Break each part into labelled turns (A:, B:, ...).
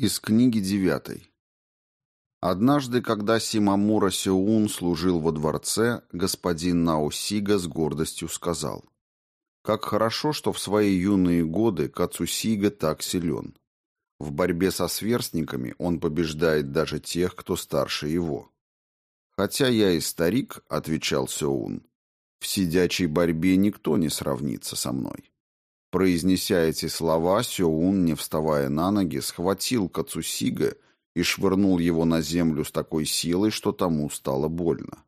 A: Из книги девятой. Однажды, когда Симамура Сеун служил во дворце, господин Наосига с гордостью сказал, «Как хорошо, что в свои юные годы Кацусига так силен. В борьбе со сверстниками он побеждает даже тех, кто старше его». «Хотя я и старик», — отвечал Сеун, — «в сидячей борьбе никто не сравнится со мной». Произнеся эти слова, Сёун, не вставая на ноги, схватил Кацусига и швырнул его на землю с такой силой, что тому стало больно.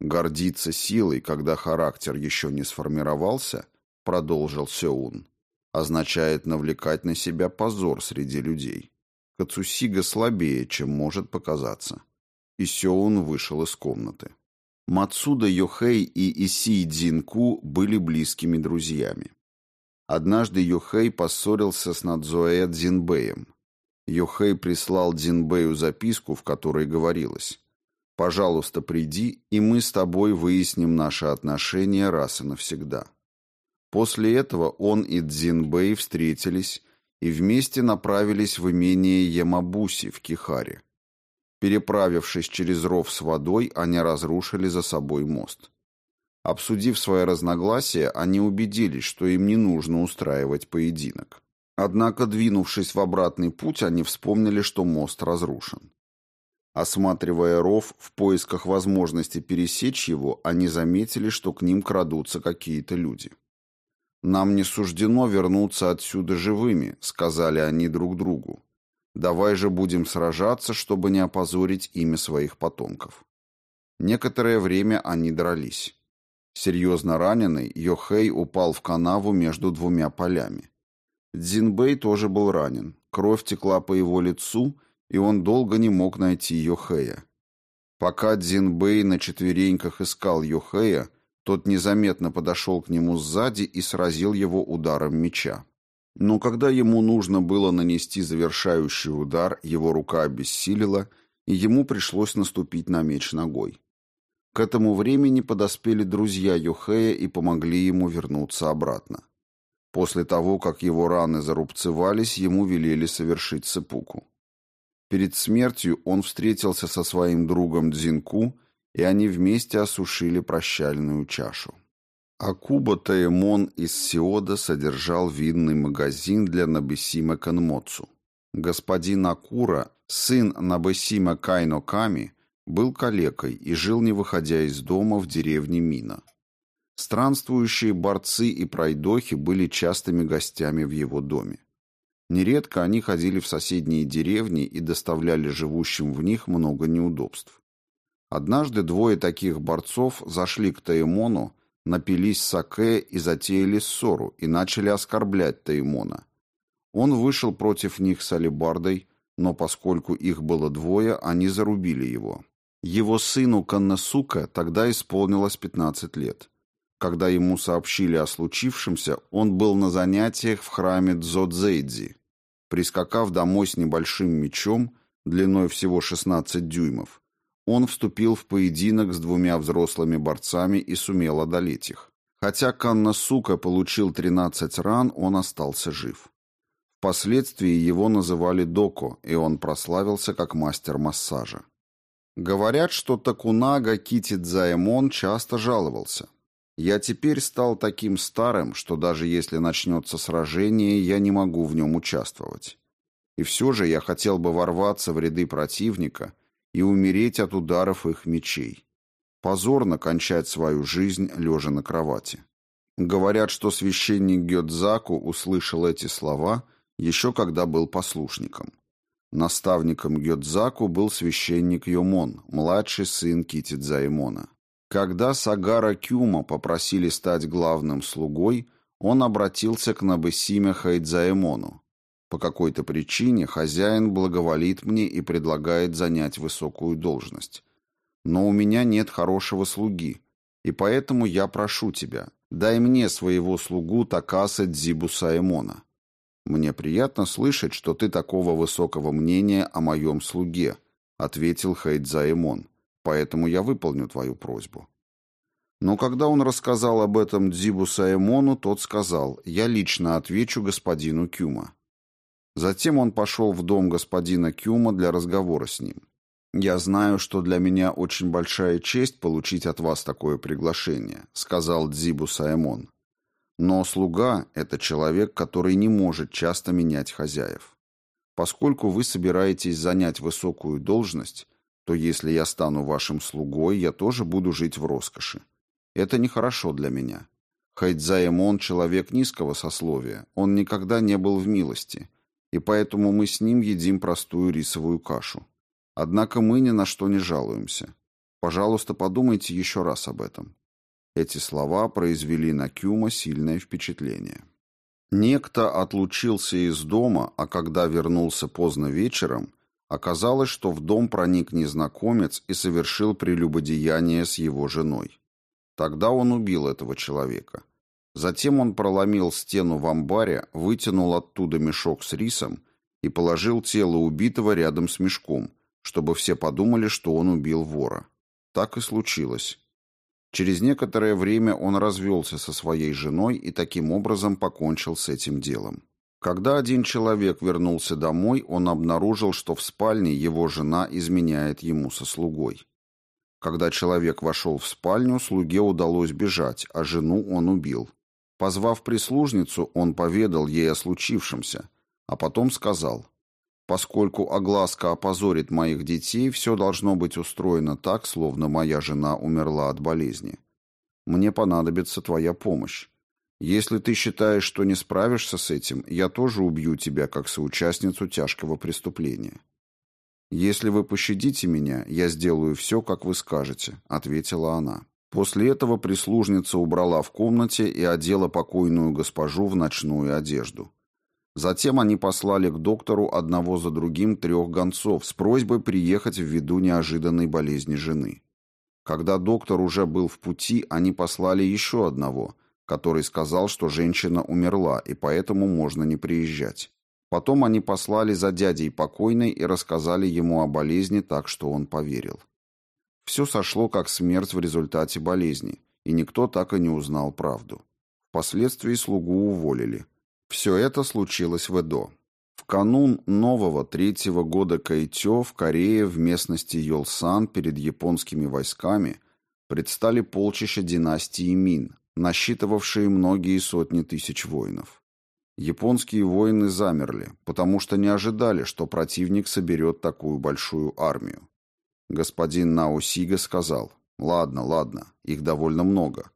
A: «Гордиться силой, когда характер еще не сформировался», — продолжил Сёун, — означает навлекать на себя позор среди людей. Кацусига слабее, чем может показаться. И Сёун вышел из комнаты. Мацуда Йохэй и Исий Дзинку были близкими друзьями. Однажды Юхэй поссорился с Надзуэ Дзинбэем. Юхэй прислал Дзинбэю записку, в которой говорилось «Пожалуйста, приди, и мы с тобой выясним наши отношения раз и навсегда». После этого он и Дзинбэй встретились и вместе направились в имение Ямабуси в Кихаре. Переправившись через ров с водой, они разрушили за собой мост. Обсудив свои разногласия, они убедились, что им не нужно устраивать поединок. Однако, двинувшись в обратный путь, они вспомнили, что мост разрушен. Осматривая ров в поисках возможности пересечь его, они заметили, что к ним крадутся какие-то люди. «Нам не суждено вернуться отсюда живыми», — сказали они друг другу. «Давай же будем сражаться, чтобы не опозорить имя своих потомков». Некоторое время они дрались. Серьезно раненый, Йохэй упал в канаву между двумя полями. Дзинбэй тоже был ранен. Кровь текла по его лицу, и он долго не мог найти Йохэя. Пока Дзинбэй на четвереньках искал Йохэя, тот незаметно подошел к нему сзади и сразил его ударом меча. Но когда ему нужно было нанести завершающий удар, его рука обессилила, и ему пришлось наступить на меч ногой. К этому времени подоспели друзья Юхея и помогли ему вернуться обратно. После того, как его раны зарубцевались, ему велели совершить цепуку. Перед смертью он встретился со своим другом Дзинку, и они вместе осушили прощальную чашу. Акуба Таэмон из Сиода содержал винный магазин для Набесима Канмоцу. Господин Акура, сын Набесима Кайно Ками, был калекой и жил, не выходя из дома, в деревне Мина. Странствующие борцы и пройдохи были частыми гостями в его доме. Нередко они ходили в соседние деревни и доставляли живущим в них много неудобств. Однажды двое таких борцов зашли к Таимону, напились саке и затеяли ссору и начали оскорблять Таимона. Он вышел против них с алебардой, но поскольку их было двое, они зарубили его. Его сыну Каннасука тогда исполнилось 15 лет. Когда ему сообщили о случившемся, он был на занятиях в храме Дзодзейдзи. Прискакав домой с небольшим мечом, длиной всего 16 дюймов, он вступил в поединок с двумя взрослыми борцами и сумел одолеть их. Хотя Каннасука получил 13 ран, он остался жив. Впоследствии его называли Доко, и он прославился как мастер массажа. Говорят, что Такунага Китидзаэмон часто жаловался. Я теперь стал таким старым, что даже если начнется сражение, я не могу в нем участвовать. И все же я хотел бы ворваться в ряды противника и умереть от ударов их мечей. Позорно кончать свою жизнь, лежа на кровати. Говорят, что священник Гёдзаку услышал эти слова еще когда был послушником. Наставником Гёдзаку был священник Йомон, младший сын Китидзаэмона. Когда Сагара Кюма попросили стать главным слугой, он обратился к Набесиме Хайдзаэмону. По какой-то причине хозяин благоволит мне и предлагает занять высокую должность. Но у меня нет хорошего слуги, и поэтому я прошу тебя, дай мне своего слугу Такаса Дзибусаэмона. «Мне приятно слышать, что ты такого высокого мнения о моем слуге», — ответил Хайдзаэмон, «поэтому я выполню твою просьбу». Но когда он рассказал об этом Дзибу Саэмону, тот сказал, «Я лично отвечу господину Кюма». Затем он пошел в дом господина Кюма для разговора с ним. «Я знаю, что для меня очень большая честь получить от вас такое приглашение», сказал Дзибу Саймон. «Но слуга — это человек, который не может часто менять хозяев. Поскольку вы собираетесь занять высокую должность, то если я стану вашим слугой, я тоже буду жить в роскоши. Это нехорошо для меня. Хайдзаэмон — человек низкого сословия, он никогда не был в милости, и поэтому мы с ним едим простую рисовую кашу. Однако мы ни на что не жалуемся. Пожалуйста, подумайте еще раз об этом. Эти слова произвели на Кюма сильное впечатление. Некто отлучился из дома, а когда вернулся поздно вечером, оказалось, что в дом проник незнакомец и совершил прелюбодеяние с его женой. Тогда он убил этого человека. Затем он проломил стену в амбаре, вытянул оттуда мешок с рисом и положил тело убитого рядом с мешком, чтобы все подумали, что он убил вора. Так и случилось. Через некоторое время он развелся со своей женой и таким образом покончил с этим делом. Когда один человек вернулся домой, он обнаружил, что в спальне его жена изменяет ему со слугой. Когда человек вошел в спальню, слуге удалось бежать, а жену он убил. Позвав прислужницу, он поведал ей о случившемся, а потом сказал, «Поскольку огласка опозорит моих детей, все должно быть устроено так, словно моя жена умерла от болезни. Мне понадобится твоя помощь. Если ты считаешь, что не справишься с этим, я тоже убью тебя как соучастницу тяжкого преступления». «Если вы пощадите меня, я сделаю все, как вы скажете», — ответила она. После этого прислужница убрала в комнате и одела покойную госпожу в ночную одежду. Затем они послали к доктору одного за другим трех гонцов с просьбой приехать ввиду неожиданной болезни жены. Когда доктор уже был в пути, они послали еще одного, который сказал, что женщина умерла, и поэтому можно не приезжать. Потом они послали за дядей покойной и рассказали ему о болезни так, что он поверил. Все сошло как смерть в результате болезни, и никто так и не узнал правду. Впоследствии слугу уволили. Все это случилось в Эдо. В канун нового третьего года Кайтё в Корее в местности Йолсан перед японскими войсками предстали полчища династии Мин, насчитывавшие многие сотни тысяч воинов. Японские воины замерли, потому что не ожидали, что противник соберет такую большую армию. Господин Наусига сказал, «Ладно, ладно, их довольно много.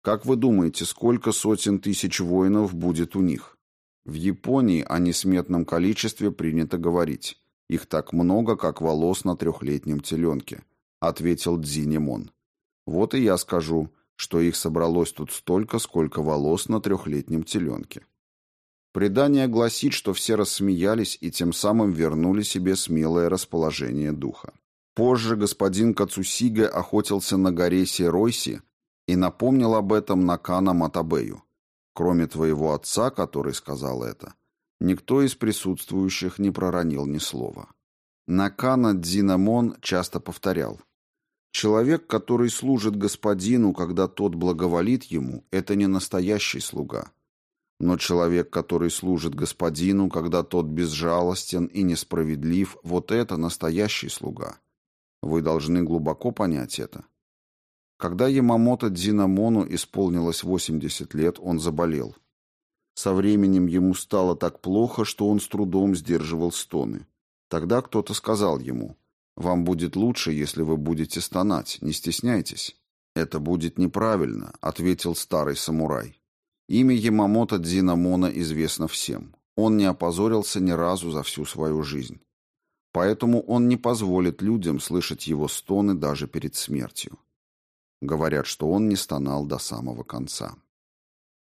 A: Как вы думаете, сколько сотен тысяч воинов будет у них? В Японии о несметном количестве принято говорить. Их так много, как волос на трехлетнем теленке», — ответил Дзинемон. «Вот и я скажу, что их собралось тут столько, сколько волос на трехлетнем теленке». Предание гласит, что все рассмеялись и тем самым вернули себе смелое расположение духа. Позже господин Кацусига охотился на горе Серойси и напомнил об этом Накана Матабею. Кроме твоего отца, который сказал это, никто из присутствующих не проронил ни слова. Накана Дзинамон часто повторял. Человек, который служит господину, когда тот благоволит ему, это не настоящий слуга. Но человек, который служит господину, когда тот безжалостен и несправедлив, вот это настоящий слуга. Вы должны глубоко понять это. Когда Ямамото Дзинамону исполнилось 80 лет, он заболел. Со временем ему стало так плохо, что он с трудом сдерживал стоны. Тогда кто-то сказал ему, «Вам будет лучше, если вы будете стонать, не стесняйтесь». «Это будет неправильно», — ответил старый самурай. Имя Ямамото Дзинамона известно всем. Он не опозорился ни разу за всю свою жизнь. Поэтому он не позволит людям слышать его стоны даже перед смертью. Говорят, что он не стонал до самого конца.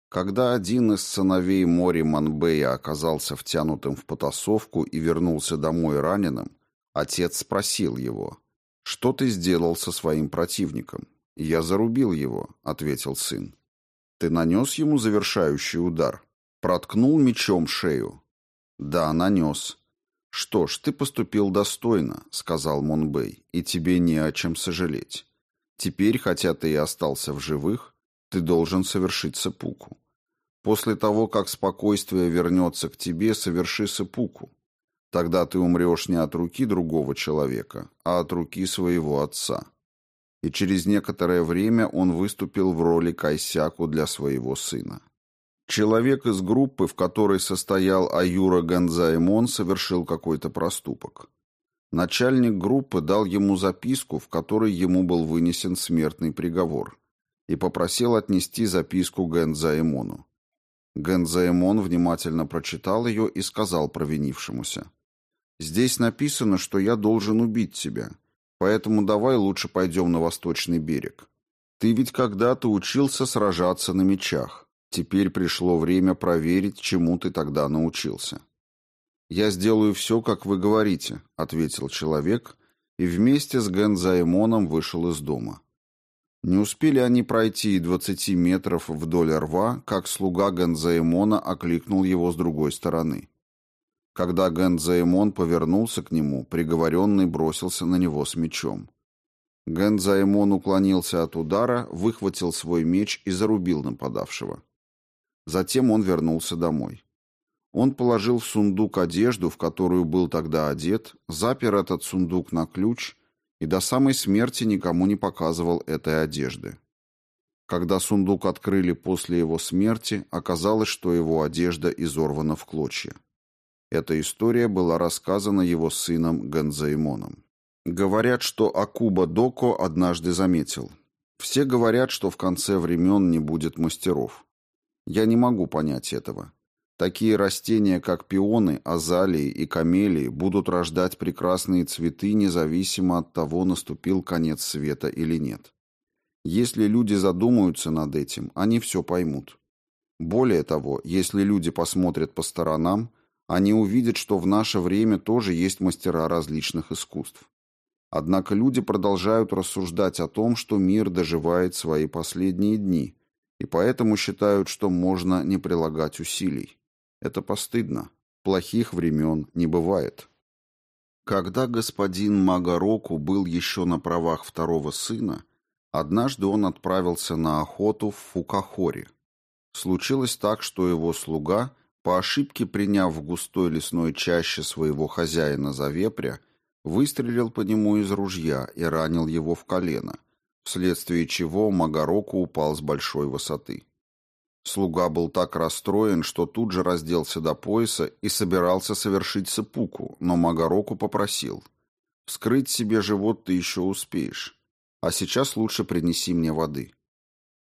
A: Когда один из сыновей Мори Манбея оказался втянутым в потасовку и вернулся домой раненым, отец спросил его, «Что ты сделал со своим противником?» «Я зарубил его», — ответил сын. «Ты нанес ему завершающий удар?» «Проткнул мечом шею?» «Да, нанес. «Что ж, ты поступил достойно», — сказал Монбей, — «и тебе не о чем сожалеть. Теперь, хотя ты и остался в живых, ты должен совершить сапуку. После того, как спокойствие вернется к тебе, соверши сыпуку. Тогда ты умрешь не от руки другого человека, а от руки своего отца. И через некоторое время он выступил в роли Кайсяку для своего сына. Человек из группы, в которой состоял Аюра Ганзаймон, совершил какой-то проступок. Начальник группы дал ему записку, в которой ему был вынесен смертный приговор, и попросил отнести записку Гэнзаэмону. Гэнзаэмон внимательно прочитал ее и сказал провинившемуся. «Здесь написано, что я должен убить тебя, поэтому давай лучше пойдем на восточный берег. Ты ведь когда-то учился сражаться на мечах. Теперь пришло время проверить, чему ты тогда научился». «Я сделаю все, как вы говорите», — ответил человек, и вместе с Гэнзаэмоном вышел из дома. Не успели они пройти и двадцати метров вдоль рва, как слуга Гэнзаэмона окликнул его с другой стороны. Когда Гэнзаэмон повернулся к нему, приговоренный бросился на него с мечом. Гэнзаэмон уклонился от удара, выхватил свой меч и зарубил нападавшего. Затем он вернулся домой. Он положил в сундук одежду, в которую был тогда одет, запер этот сундук на ключ и до самой смерти никому не показывал этой одежды. Когда сундук открыли после его смерти, оказалось, что его одежда изорвана в клочья. Эта история была рассказана его сыном Ганзаимоном. Говорят, что Акуба Доко однажды заметил. Все говорят, что в конце времен не будет мастеров. Я не могу понять этого. Такие растения, как пионы, азалии и камелии, будут рождать прекрасные цветы независимо от того, наступил конец света или нет. Если люди задумаются над этим, они все поймут. Более того, если люди посмотрят по сторонам, они увидят, что в наше время тоже есть мастера различных искусств. Однако люди продолжают рассуждать о том, что мир доживает свои последние дни, и поэтому считают, что можно не прилагать усилий. Это постыдно. Плохих времен не бывает. Когда господин Магароку был еще на правах второго сына, однажды он отправился на охоту в Фукахоре. Случилось так, что его слуга, по ошибке приняв в густой лесной чаще своего хозяина за вепря, выстрелил по нему из ружья и ранил его в колено, вследствие чего Магароку упал с большой высоты. Слуга был так расстроен, что тут же разделся до пояса и собирался совершить сыпуку, но Магароку попросил. «Вскрыть себе живот ты еще успеешь, а сейчас лучше принеси мне воды».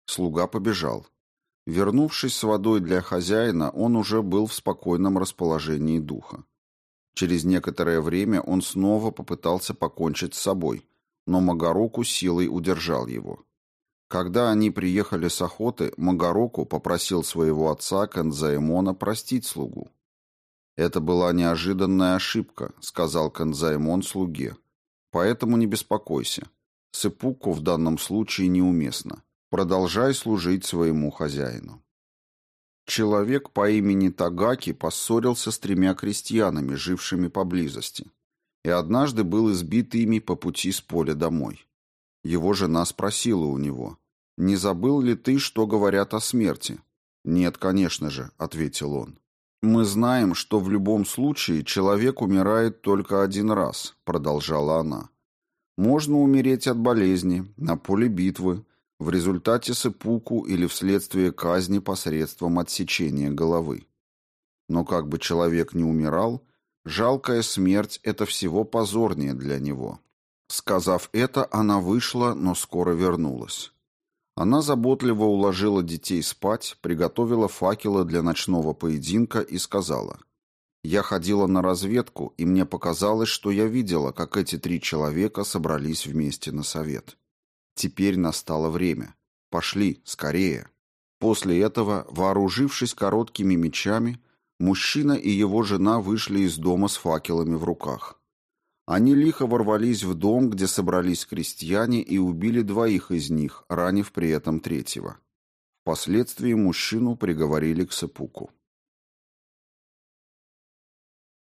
A: Слуга побежал. Вернувшись с водой для хозяина, он уже был в спокойном расположении духа. Через некоторое время он снова попытался покончить с собой, но Магароку силой удержал его. Когда они приехали с охоты, Магароку попросил своего отца Канзаимона простить слугу. «Это была неожиданная ошибка», — сказал Канзаимон слуге. «Поэтому не беспокойся. Сыпуку в данном случае неуместно. Продолжай служить своему хозяину». Человек по имени Тагаки поссорился с тремя крестьянами, жившими поблизости, и однажды был избит ими по пути с поля домой. Его жена спросила у него, «Не забыл ли ты, что говорят о смерти?» «Нет, конечно же», — ответил он. «Мы знаем, что в любом случае человек умирает только один раз», — продолжала она. «Можно умереть от болезни, на поле битвы, в результате сыпуку или вследствие казни посредством отсечения головы. Но как бы человек не умирал, жалкая смерть — это всего позорнее для него. Сказав это, она вышла, но скоро вернулась. Она заботливо уложила детей спать, приготовила факелы для ночного поединка и сказала, «Я ходила на разведку, и мне показалось, что я видела, как эти три человека собрались вместе на совет. Теперь настало время. Пошли, скорее». После этого, вооружившись короткими мечами, мужчина и его жена вышли из дома с факелами в руках. Они лихо ворвались в дом, где собрались крестьяне, и убили двоих из них, ранив при этом третьего. Впоследствии мужчину приговорили к сыпуку.